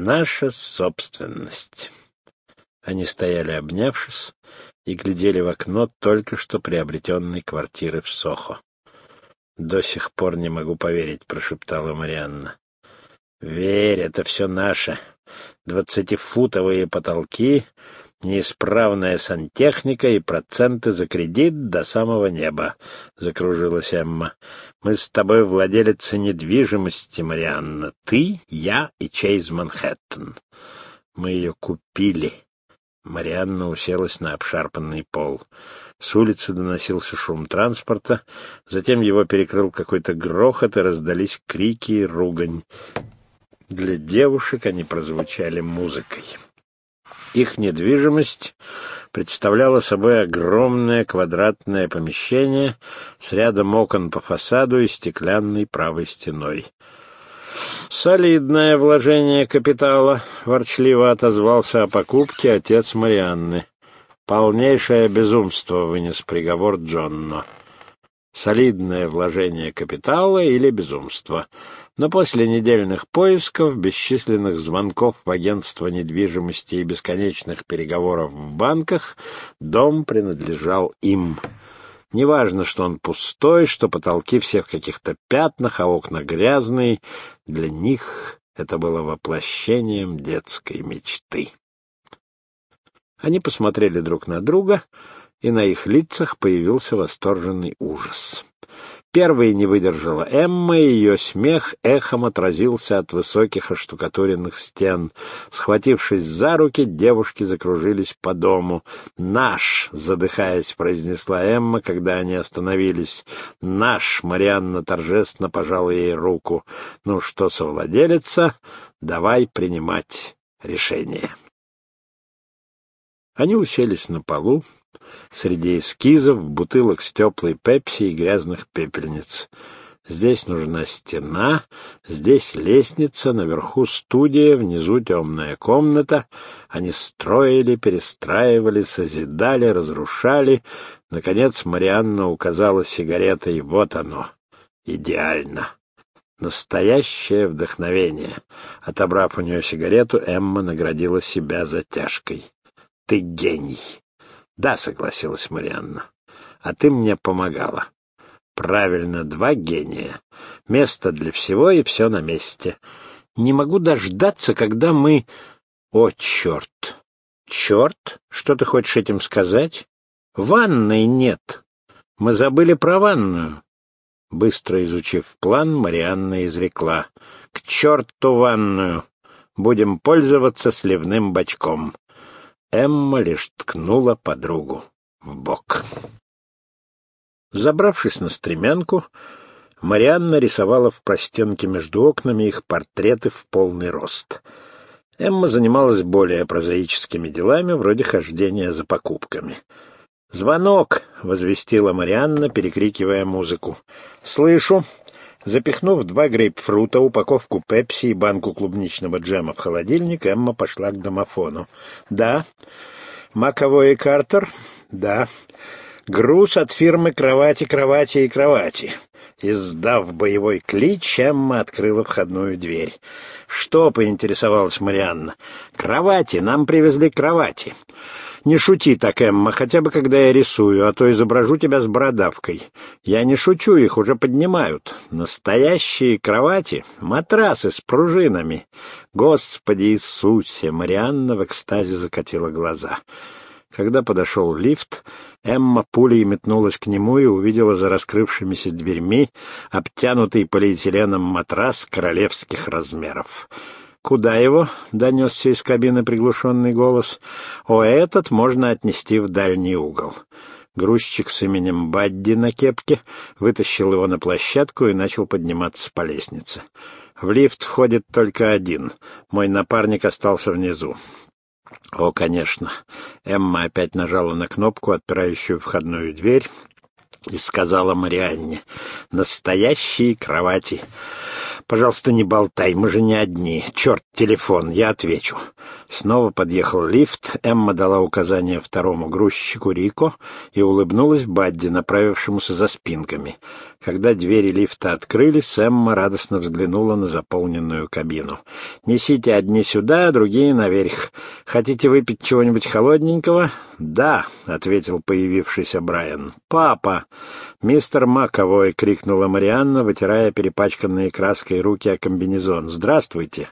наша собственность. Они стояли, обнявшись, и глядели в окно только что приобретенной квартиры в Сохо. «До сих пор не могу поверить», — прошептала Марианна. «Верь, это все наше. Двадцатифутовые потолки, неисправная сантехника и проценты за кредит до самого неба», — закружилась Эмма. «Мы с тобой владелицы недвижимости, Марианна. Ты, я и Чейз Манхэттен. Мы ее купили». Марианна уселась на обшарпанный пол. С улицы доносился шум транспорта, затем его перекрыл какой-то грохот, и раздались крики и ругань. Для девушек они прозвучали музыкой. Их недвижимость представляла собой огромное квадратное помещение с рядом окон по фасаду и стеклянной правой стеной. «Солидное вложение капитала», — ворчливо отозвался о покупке отец Марианны. «Полнейшее безумство», — вынес приговор Джонно. «Солидное вложение капитала или безумство». Но после недельных поисков, бесчисленных звонков в агентство недвижимости и бесконечных переговоров в банках, дом принадлежал им. Неважно, что он пустой, что потолки все в каких-то пятнах, а окна грязные. Для них это было воплощением детской мечты. Они посмотрели друг на друга, и на их лицах появился восторженный ужас. Первой не выдержала Эмма, и ее смех эхом отразился от высоких оштукатуренных стен. Схватившись за руки, девушки закружились по дому. «Наш!» — задыхаясь, произнесла Эмма, когда они остановились. «Наш!» — Марианна торжественно пожала ей руку. «Ну что, совладелица, давай принимать решение». Они уселись на полу, среди эскизов, бутылок с теплой пепси и грязных пепельниц. Здесь нужна стена, здесь лестница, наверху студия, внизу темная комната. Они строили, перестраивали, созидали, разрушали. Наконец Марианна указала сигаретой. Вот оно. Идеально. Настоящее вдохновение. Отобрав у нее сигарету, Эмма наградила себя затяжкой ты гений. Да, согласилась Марианна. А ты мне помогала. Правильно, два гения. Место для всего и все на месте. Не могу дождаться, когда мы... О, черт! Черт? Что ты хочешь этим сказать? Ванной нет. Мы забыли про ванную. Быстро изучив план, Марианна изрекла. К черту ванную! Будем пользоваться сливным бачком. Эмма лишь ткнула подругу в бок. Забравшись на стремянку, Марианна рисовала в простенке между окнами их портреты в полный рост. Эмма занималась более прозаическими делами, вроде хождения за покупками. «Звонок!» — возвестила Марианна, перекрикивая музыку. «Слышу!» Запихнув два грейпфрута, упаковку пепси и банку клубничного джема в холодильник, Эмма пошла к домофону. «Да». «Маковой и Картер?» «Да». «Груз от фирмы «Кровати, кровати и кровати». Издав боевой клич, Эмма открыла входную дверь. «Что?» — поинтересовалась Марианна. «Кровати. Нам привезли кровати». Не шути так, Эмма, хотя бы когда я рисую, а то изображу тебя с бородавкой. Я не шучу, их уже поднимают. Настоящие кровати, матрасы с пружинами. Господи Иисусе! Марианна в экстазе закатила глаза. Когда подошел лифт, Эмма пулей метнулась к нему и увидела за раскрывшимися дверьми обтянутый полиэтиленом матрас королевских размеров. «Куда его?» — донесся из кабины приглушенный голос. «О, этот можно отнести в дальний угол». Грузчик с именем Бадди на кепке вытащил его на площадку и начал подниматься по лестнице. В лифт входит только один. Мой напарник остался внизу. О, конечно. Эмма опять нажала на кнопку, отпирающую входную дверь, и сказала Марианне. «Настоящие кровати. Пожалуйста, не болтай, мы же не одни. Черт, телефон, я отвечу». Снова подъехал лифт, Эмма дала указание второму грузчику Рико и улыбнулась Бадди, направившемуся за спинками. Когда двери лифта открылись, Эмма радостно взглянула на заполненную кабину. «Несите одни сюда, а другие наверх. Хотите выпить чего-нибудь холодненького?» «Да», — ответил появившийся Брайан. «Папа!» «Мистер Маковой!» — крикнула Марианна, вытирая перепачканные краской руки о комбинезон. «Здравствуйте!»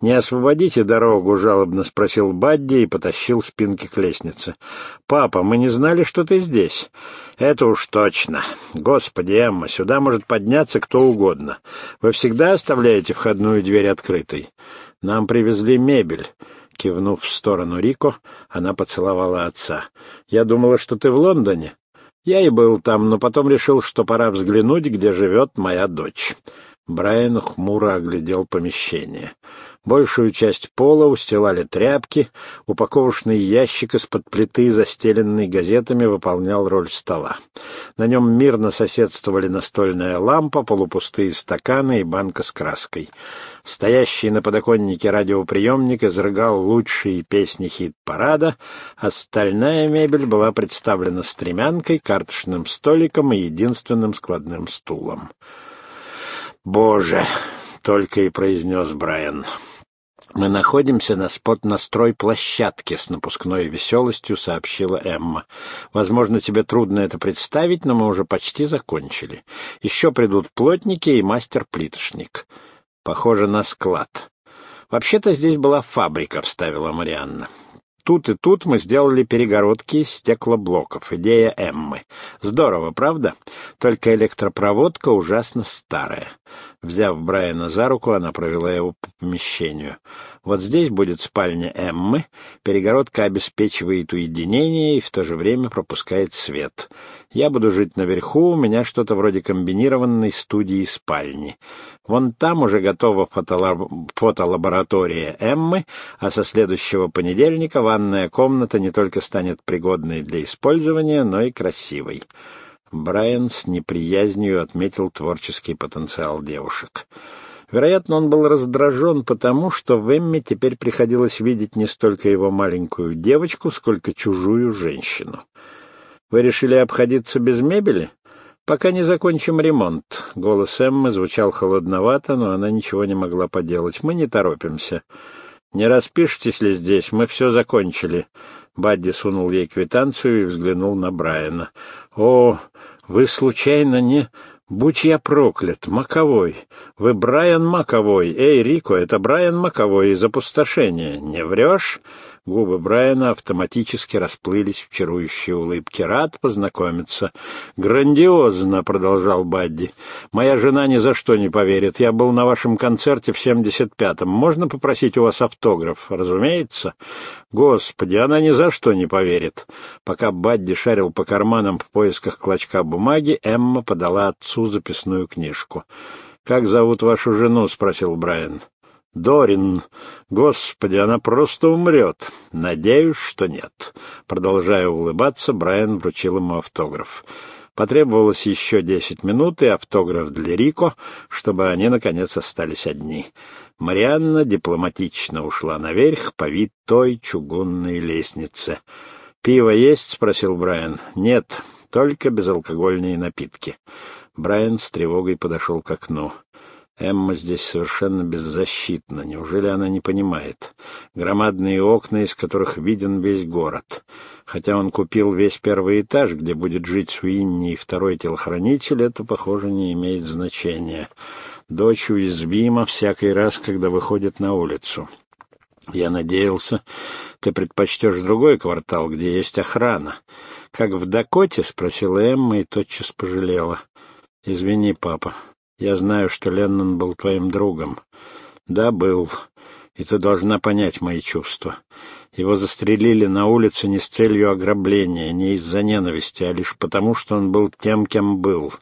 «Не освободите дорогу?» — жалобно спросил Бадди и потащил спинки к лестнице. «Папа, мы не знали, что ты здесь». «Это уж точно. Господи, Эмма, сюда может подняться кто угодно. Вы всегда оставляете входную дверь открытой?» «Нам привезли мебель». Кивнув в сторону Рико, она поцеловала отца. «Я думала, что ты в Лондоне». «Я и был там, но потом решил, что пора взглянуть, где живет моя дочь». Брайан хмуро оглядел помещение. Большую часть пола устилали тряпки, упаковочный ящик из-под плиты, застеленный газетами, выполнял роль стола. На нем мирно соседствовали настольная лампа, полупустые стаканы и банка с краской. Стоящий на подоконнике радиоприемник изрыгал лучшие песни хит-парада, остальная мебель была представлена стремянкой, карточным столиком и единственным складным стулом. «Боже!» — только и произнес Брайан. «Мы находимся на спот-настрой площадке», — с напускной веселостью сообщила Эмма. «Возможно, тебе трудно это представить, но мы уже почти закончили. Еще придут плотники и мастер-плиточник. Похоже на склад». «Вообще-то здесь была фабрика», — вставила Марианна. Тут и тут мы сделали перегородки из стеклоблоков. Идея Эммы. Здорово, правда? Только электропроводка ужасно старая. Взяв Брайана за руку, она провела его по помещению. Вот здесь будет спальня Эммы. Перегородка обеспечивает уединение и в то же время пропускает свет. Я буду жить наверху, у меня что-то вроде комбинированной студии спальни. Вон там уже готова фотолаборатория Эммы, а со следующего понедельника ванная комната не только станет пригодной для использования, но и красивой. Брайан с неприязнью отметил творческий потенциал девушек. Вероятно, он был раздражен потому, что в Эмме теперь приходилось видеть не столько его маленькую девочку, сколько чужую женщину. «Вы решили обходиться без мебели?» «Пока не закончим ремонт». Голос Эммы звучал холодновато, но она ничего не могла поделать. «Мы не торопимся». «Не распишитесь ли здесь? Мы все закончили». Бадди сунул ей квитанцию и взглянул на Брайана. «О, вы случайно не...» «Будь я проклят! Маковой! Вы Брайан Маковой! Эй, Рико, это Брайан Маковой из опустошения! Не врешь?» Губы Брайана автоматически расплылись в чарующей улыбке. «Рад познакомиться». «Грандиозно», — продолжал Бадди. «Моя жена ни за что не поверит. Я был на вашем концерте в 75-м. Можно попросить у вас автограф?» «Разумеется». «Господи, она ни за что не поверит». Пока Бадди шарил по карманам в поисках клочка бумаги, Эмма подала отцу записную книжку. «Как зовут вашу жену?» — спросил Брайан. Дорин, господи, она просто умрет. Надеюсь, что нет. Продолжая улыбаться, Брайан вручил ему автограф. Потребовалось еще десять минут и автограф для Рико, чтобы они, наконец, остались одни. Марианна дипломатично ушла наверх по витой чугунной лестнице. «Пиво есть?» — спросил Брайан. «Нет, только безалкогольные напитки». Брайан с тревогой подошел к окну. Эмма здесь совершенно беззащитна. Неужели она не понимает? Громадные окна, из которых виден весь город. Хотя он купил весь первый этаж, где будет жить Суинни и второй телохранитель, это, похоже, не имеет значения. Дочь уязвима всякий раз, когда выходит на улицу. Я надеялся, ты предпочтешь другой квартал, где есть охрана. Как в Дакоте? — спросила Эмма и тотчас пожалела. — Извини, папа. Я знаю, что Леннон был твоим другом. Да, был. И ты должна понять мои чувства. Его застрелили на улице не с целью ограбления, не из-за ненависти, а лишь потому, что он был тем, кем был.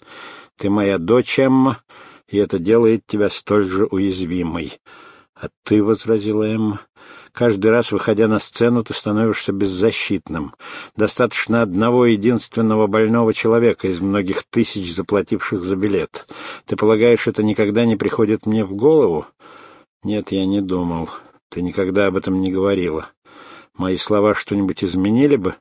Ты моя дочь, Эмма, и это делает тебя столь же уязвимой. — А ты, — возразила Эмма, — Каждый раз, выходя на сцену, ты становишься беззащитным. Достаточно одного единственного больного человека из многих тысяч, заплативших за билет. Ты полагаешь, это никогда не приходит мне в голову? Нет, я не думал. Ты никогда об этом не говорила. Мои слова что-нибудь изменили бы?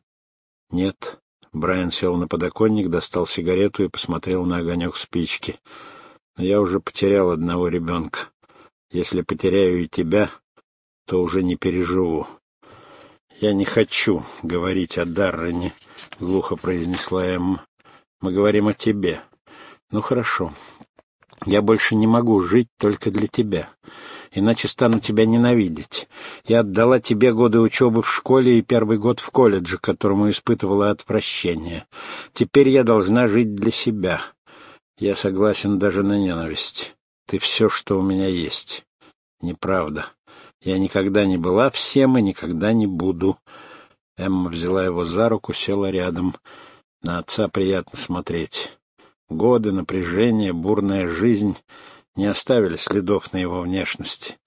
Нет. Брайан сел на подоконник, достал сигарету и посмотрел на огонек спички. Но я уже потерял одного ребенка. Если потеряю и тебя, то уже не переживу. «Я не хочу говорить о Даррене», — глухо произнесла Эмма. «Мы говорим о тебе. Ну, хорошо. Я больше не могу жить только для тебя, иначе стану тебя ненавидеть. Я отдала тебе годы учебы в школе и первый год в колледже, которому испытывала отвращение. Теперь я должна жить для себя. Я согласен даже на ненависть. Ты все, что у меня есть. Неправда. Я никогда не была всем и никогда не буду. Эмма взяла его за руку, села рядом. На отца приятно смотреть. Годы, напряжение, бурная жизнь не оставили следов на его внешности.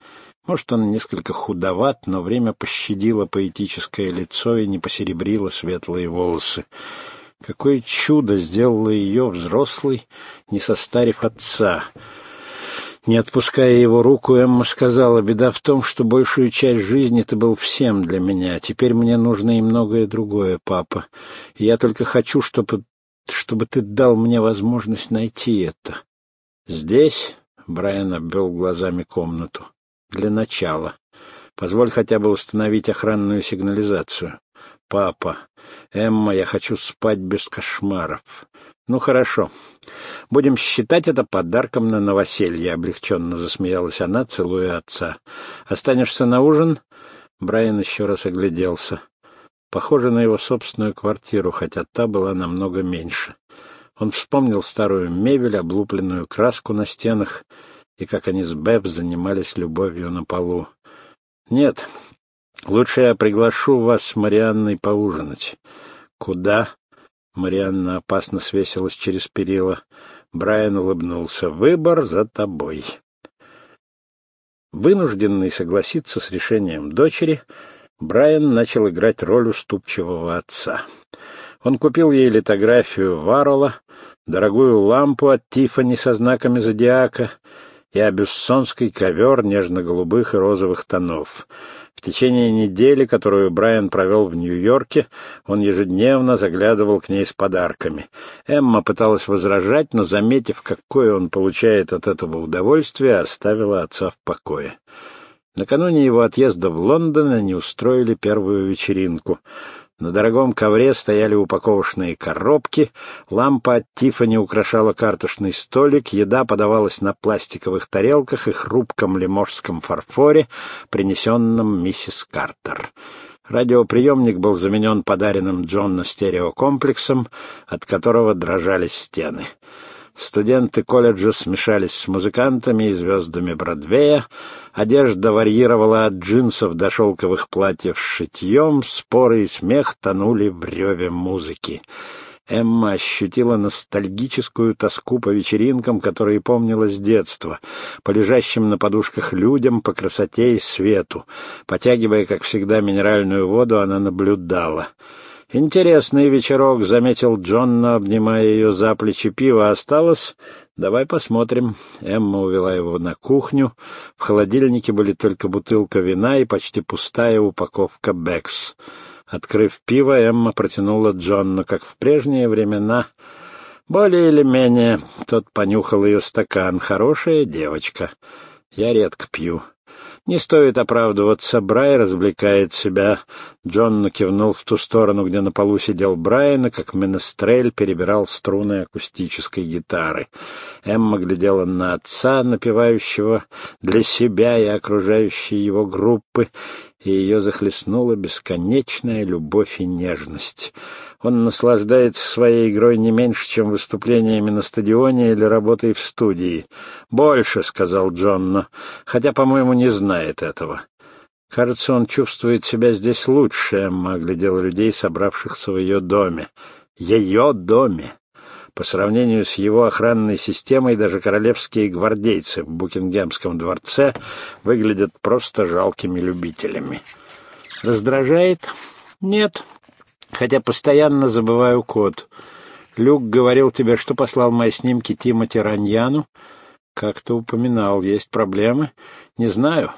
Может, он несколько худоват, но время пощадило поэтическое лицо и не посеребрило светлые волосы. Какое чудо сделало ее взрослой, не состарив отца — не отпуская его руку, Эмма сказала, «Беда в том, что большую часть жизни ты был всем для меня. Теперь мне нужно и многое другое, папа. Я только хочу, чтобы, чтобы ты дал мне возможность найти это». «Здесь?» — Брайан обвел глазами комнату. «Для начала. Позволь хотя бы установить охранную сигнализацию». «Папа, Эмма, я хочу спать без кошмаров». «Ну, хорошо. Будем считать это подарком на новоселье», — облегченно засмеялась она, целуя отца. «Останешься на ужин?» Брайан еще раз огляделся. Похоже на его собственную квартиру, хотя та была намного меньше. Он вспомнил старую мебель, облупленную краску на стенах, и как они с Бэб занимались любовью на полу. «Нет, лучше я приглашу вас с Марианной поужинать». «Куда?» Марианна опасно свесилась через перила. Брайан улыбнулся. «Выбор за тобой». Вынужденный согласиться с решением дочери, Брайан начал играть роль уступчивого отца. Он купил ей литографию Варола, дорогую лампу от Тифани со знаками зодиака и абюссонский ковер нежно-голубых и розовых тонов — в течение недели, которую Брайан провел в Нью-Йорке, он ежедневно заглядывал к ней с подарками. Эмма пыталась возражать, но, заметив, какое он получает от этого удовольствие, оставила отца в покое. Накануне его отъезда в Лондон они устроили первую вечеринку. На дорогом ковре стояли упаковочные коробки, лампа от Тиффани украшала карточный столик, еда подавалась на пластиковых тарелках и хрупком лиможском фарфоре, принесенном миссис Картер. Радиоприемник был заменен подаренным Джонна стереокомплексом, от которого дрожали стены. Студенты колледжа смешались с музыкантами и звездами Бродвея. Одежда варьировала от джинсов до шелковых платьев с шитьем, споры и смех тонули в реве музыки. Эмма ощутила ностальгическую тоску по вечеринкам, которые помнила с детства, по лежащим на подушках людям, по красоте и свету. Потягивая, как всегда, минеральную воду, она наблюдала — «Интересный вечерок», — заметил Джонна, обнимая ее за плечи. «Пиво осталось? Давай посмотрим». Эмма увела его на кухню. В холодильнике были только бутылка вина и почти пустая упаковка «Бекс». Открыв пиво, Эмма протянула Джонну, как в прежние времена. Более или менее. Тот понюхал ее стакан. «Хорошая девочка. Я редко пью». Не стоит оправдываться, Брай развлекает себя. Джон кивнул в ту сторону, где на полу сидел Брайан, и как менестрель перебирал струны акустической гитары. Эмма глядела на отца, напевающего для себя и окружающей его группы, и ее захлестнула бесконечная любовь и нежность. Он наслаждается своей игрой не меньше, чем выступлениями на стадионе или работой в студии. «Больше», — сказал Джонно, хотя, по-моему, не знает этого. Кажется, он чувствует себя здесь лучше, Эмма оглядела людей, собравшихся в ее доме. Ее доме! По сравнению с его охранной системой даже королевские гвардейцы в Букингемском дворце выглядят просто жалкими любителями. Раздражает? Нет. Хотя постоянно забываю код. Люк говорил тебе, что послал мои снимки Тимоти Раньяну. Как-то упоминал, есть проблемы? Не знаю.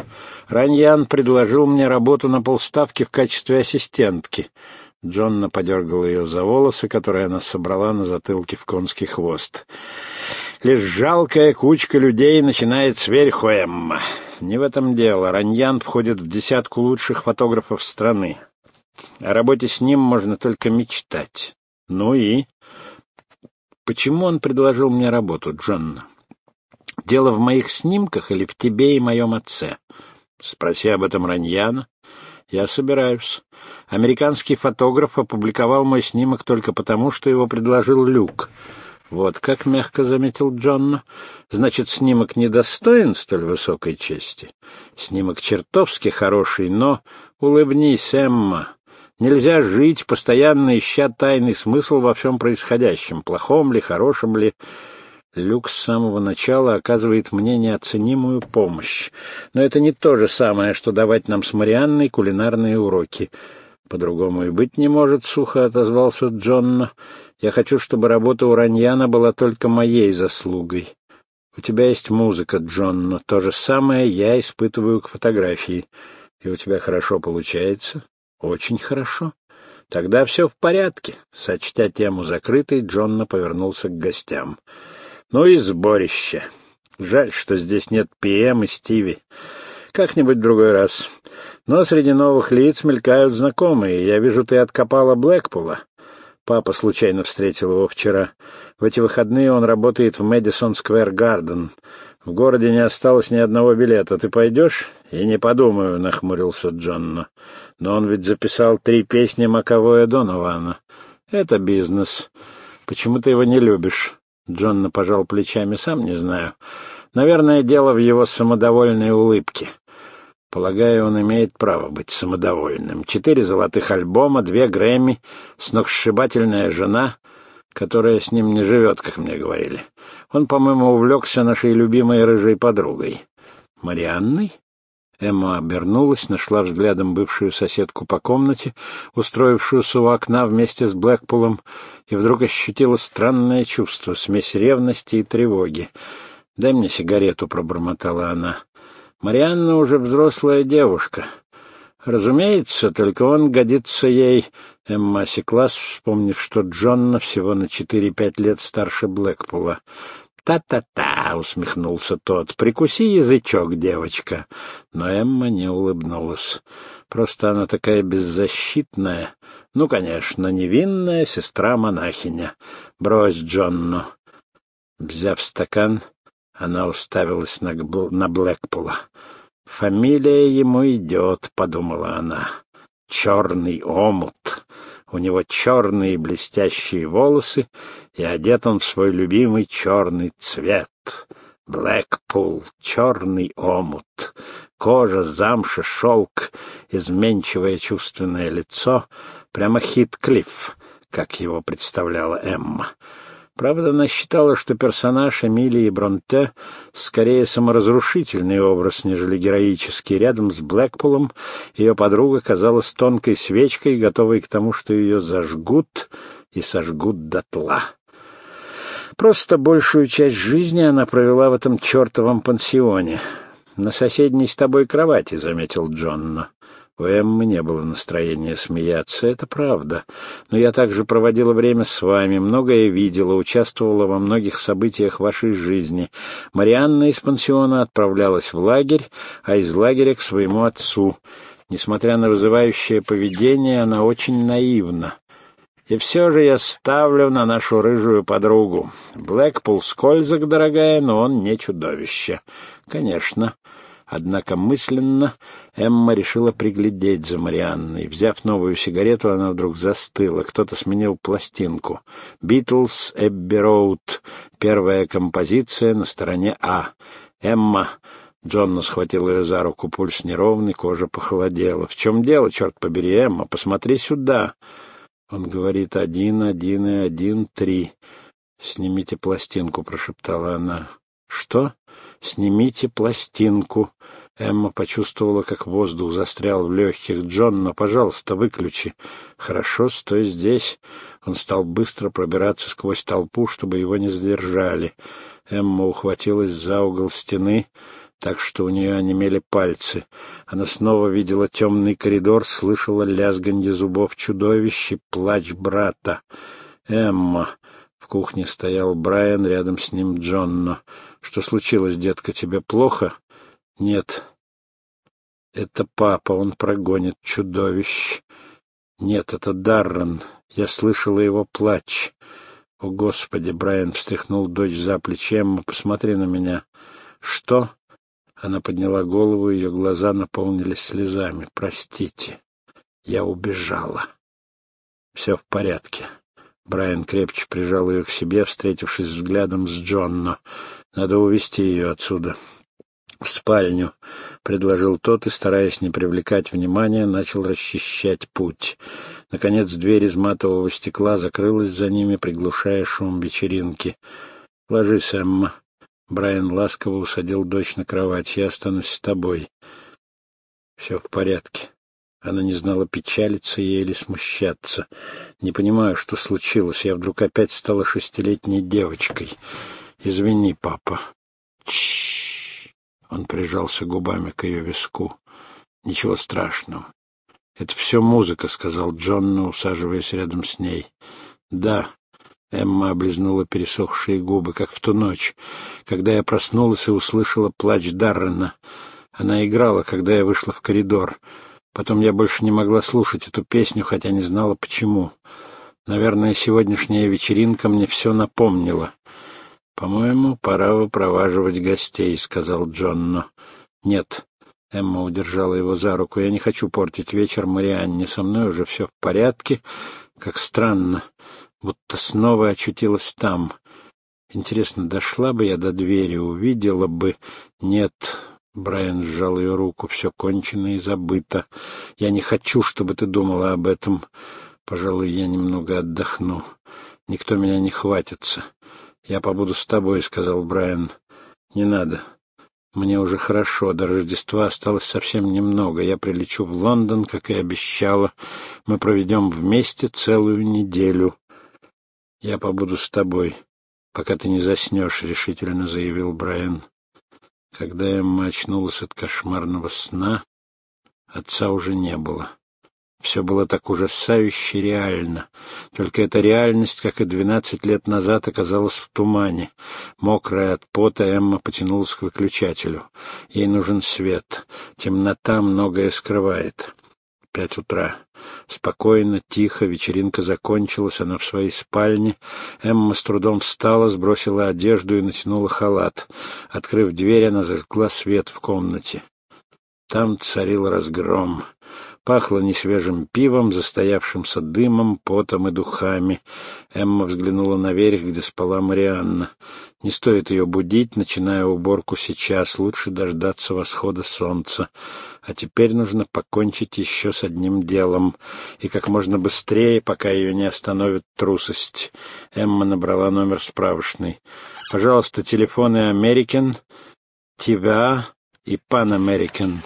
Раньян предложил мне работу на полставки в качестве ассистентки. Джонна подергала ее за волосы, которые она собрала на затылке в конский хвост. Лишь жалкая кучка людей начинает сверху Эмма. Не в этом дело. Раньян входит в десятку лучших фотографов страны. О работе с ним можно только мечтать. Ну и... Почему он предложил мне работу, Джонна? Дело в моих снимках или в тебе и моем отце? Спроси об этом Раньяна. Я собираюсь. Американский фотограф опубликовал мой снимок только потому, что его предложил Люк. Вот как мягко заметил Джонна. Значит, снимок недостоин столь высокой чести. Снимок чертовски хороший, но... Улыбнись, Эмма. Нельзя жить, постоянно ища тайный смысл во всем происходящем, плохом ли, хорошем ли. Люк с самого начала оказывает мне неоценимую помощь. Но это не то же самое, что давать нам с Марианной кулинарные уроки. По-другому и быть не может, — сухо отозвался Джонна. Я хочу, чтобы работа у Раньяна была только моей заслугой. У тебя есть музыка, Джонна. То же самое я испытываю к фотографии. И у тебя хорошо получается? Очень хорошо. Тогда все в порядке. Сочтя тему закрытой, Джонна повернулся к гостям. Ну и сборище. Жаль, что здесь нет ПМ и Стиви. Как-нибудь другой раз. Но среди новых лиц мелькают знакомые. Я вижу, ты откопала Блэкпула. Папа случайно встретил его вчера. В эти выходные он работает в Мэдисон Сквер Гарден. В городе не осталось ни одного билета. Ты пойдешь? И не подумаю, — нахмурился Джонно. Но он ведь записал три песни Маковое Донована. Это бизнес. Почему ты его не любишь? Джонна пожал плечами, сам не знаю. Наверное, дело в его самодовольной улыбке. Полагаю, он имеет право быть самодовольным. Четыре золотых альбома, две Грэмми, сногсшибательная жена, которая с ним не живет, как мне говорили. Он, по-моему, увлекся нашей любимой рыжей подругой. Марианной? Эмма обернулась, нашла взглядом бывшую соседку по комнате, устроившуюся у окна вместе с Блэкпулом, и вдруг ощутила странное чувство, смесь ревности и тревоги. «Дай мне сигарету», — пробормотала она. «Марианна уже взрослая девушка». «Разумеется, только он годится ей...» Эмма осеклась, вспомнив, что Джонна всего на четыре-пять лет старше Блэкпула. «Та-та-та!» — усмехнулся тот. «Прикуси язычок, девочка!» Но Эмма не улыбнулась. Просто она такая беззащитная. Ну, конечно, невинная сестра-монахиня. Брось Джонну. Взяв стакан, она уставилась на, на Блэкпула. «Фамилия ему идет», — подумала она. «Черный омут». У него черные блестящие волосы, и одет он в свой любимый черный цвет. Блэкпул, черный омут, кожа, замша, шелк, изменчивое чувственное лицо, прямо Хитклифф, как его представляла Эмма. Правда, она считала, что персонаж Эмилии Бронте скорее саморазрушительный образ, нежели героический. Рядом с Блэкпулом ее подруга казалась тонкой свечкой, готовой к тому, что ее зажгут и сожгут дотла. Просто большую часть жизни она провела в этом чертовом пансионе. «На соседней с тобой кровати», — заметил Джонно. У Эммы не было настроения смеяться, это правда. Но я также проводила время с вами, многое видела, участвовала во многих событиях вашей жизни. Марианна из пансиона отправлялась в лагерь, а из лагеря к своему отцу. Несмотря на вызывающее поведение, она очень наивна. И все же я ставлю на нашу рыжую подругу. Блэкпул скользок, дорогая, но он не чудовище. Конечно. Однако мысленно Эмма решила приглядеть за Марианной. Взяв новую сигарету, она вдруг застыла. Кто-то сменил пластинку. «Битлз, Эбби Роуд». Первая композиция на стороне А. «Эмма». Джонна схватил ее за руку. Пульс неровный, кожа похолодела. «В чем дело, черт побери, Эмма? Посмотри сюда». Он говорит «один, один и один, три». «Снимите пластинку», — прошептала она. «Что? Снимите пластинку». Эмма почувствовала, как воздух застрял в легких. «Джон, пожалуйста, выключи». «Хорошо, стой здесь». Он стал быстро пробираться сквозь толпу, чтобы его не задержали. Эмма ухватилась за угол стены, так что у нее онемели пальцы. Она снова видела темный коридор, слышала лязганье зубов чудовищ и плач брата. «Эмма!» В кухне стоял Брайан, рядом с ним Джонно. «Что случилось, детка, тебе плохо?» «Нет». «Это папа, он прогонит чудовищ». «Нет, это Даррен. Я слышала его плач». «О, Господи!» — Брайан встряхнул дочь за плечи. «Эмма, посмотри на меня». «Что?» Она подняла голову, ее глаза наполнились слезами. «Простите, я убежала». «Все в порядке». Брайан крепче прижал ее к себе, встретившись взглядом с Джонно. «Надо увести ее отсюда». «В спальню», — предложил тот и, стараясь не привлекать внимания, начал расчищать путь. Наконец дверь из матового стекла закрылась за ними, приглушая шум вечеринки. «Ложись, Эмма», Брайан ласково усадил дочь на кровать. «Я останусь с тобой». «Все в порядке». Она не знала, печалиться ей или смущаться. «Не понимаю, что случилось. Я вдруг опять стала шестилетней девочкой. Извини, папа». Чш. Он прижался губами к ее виску. «Ничего страшного». «Это все музыка», — сказал Джонна, усаживаясь рядом с ней. «Да, Эмма облизнула пересохшие губы, как в ту ночь, когда я проснулась и услышала плач Даррена. Она играла, когда я вышла в коридор. Потом я больше не могла слушать эту песню, хотя не знала, почему. Наверное, сегодняшняя вечеринка мне все напомнила. «По-моему, пора выпроваживать гостей», — сказал Джонно. «Нет». Эмма удержала его за руку. «Я не хочу портить вечер Марианне. Со мной уже все в порядке. Как странно будто снова очутилась там. Интересно, дошла бы я до двери, увидела бы... Нет, Брайан сжал ее руку, все кончено и забыто. Я не хочу, чтобы ты думала об этом. Пожалуй, я немного отдохну. Никто меня не хватится. Я побуду с тобой, — сказал Брайан. Не надо. Мне уже хорошо, до Рождества осталось совсем немного. Я прилечу в Лондон, как и обещала. Мы проведем вместе целую неделю. «Я побуду с тобой, пока ты не заснешь», — решительно заявил Брайан. Когда Эмма очнулась от кошмарного сна, отца уже не было. Все было так ужасающе реально. Только эта реальность, как и двенадцать лет назад, оказалась в тумане. Мокрая от пота, Эмма потянулась к выключателю. Ей нужен свет. Темнота многое скрывает. Пять утра. Спокойно, тихо, вечеринка закончилась, она в своей спальне. Эмма с трудом встала, сбросила одежду и натянула халат. Открыв дверь, она зажгла свет в комнате. Там царил разгром. Пахло несвежим пивом, застоявшимся дымом, потом и духами. Эмма взглянула наверх, где спала Марианна. Не стоит ее будить, начиная уборку сейчас. Лучше дождаться восхода солнца. А теперь нужно покончить еще с одним делом. И как можно быстрее, пока ее не остановит трусость. Эмма набрала номер справочной. «Пожалуйста, телефоны «Америкен», «ТВА» и «Пан Америкен».